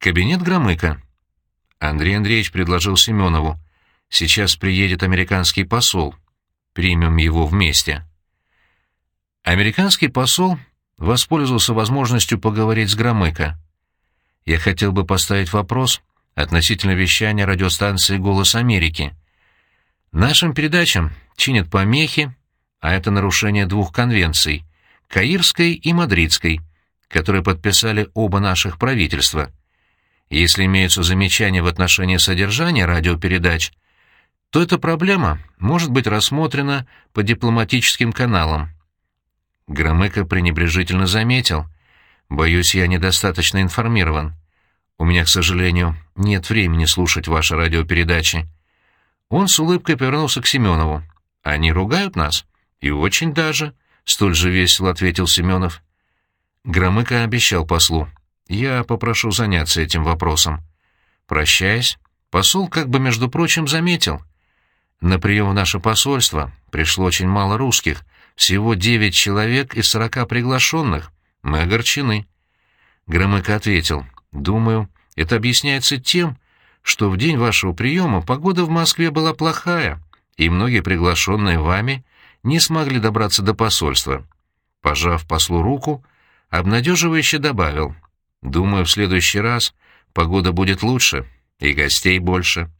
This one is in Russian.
Кабинет Громыка. Андрей Андреевич предложил Семенову. Сейчас приедет американский посол. Примем его вместе. Американский посол воспользовался возможностью поговорить с Громыко. Я хотел бы поставить вопрос относительно вещания радиостанции «Голос Америки». Нашим передачам чинят помехи, а это нарушение двух конвенций — Каирской и Мадридской, которые подписали оба наших правительства. Если имеются замечания в отношении содержания радиопередач, то эта проблема может быть рассмотрена по дипломатическим каналам. Громыко пренебрежительно заметил. «Боюсь, я недостаточно информирован. У меня, к сожалению, нет времени слушать ваши радиопередачи». Он с улыбкой повернулся к Семенову. «Они ругают нас?» «И очень даже», — столь же весело ответил Семенов. Громыко обещал послу. «Я попрошу заняться этим вопросом». Прощаясь, посол как бы, между прочим, заметил. На прием в наше посольство пришло очень мало русских, всего девять человек из сорока приглашенных. Мы огорчены. Громыко ответил. «Думаю, это объясняется тем, что в день вашего приема погода в Москве была плохая, и многие приглашенные вами не смогли добраться до посольства. Пожав послу руку, обнадеживающе добавил, «Думаю, в следующий раз погода будет лучше и гостей больше».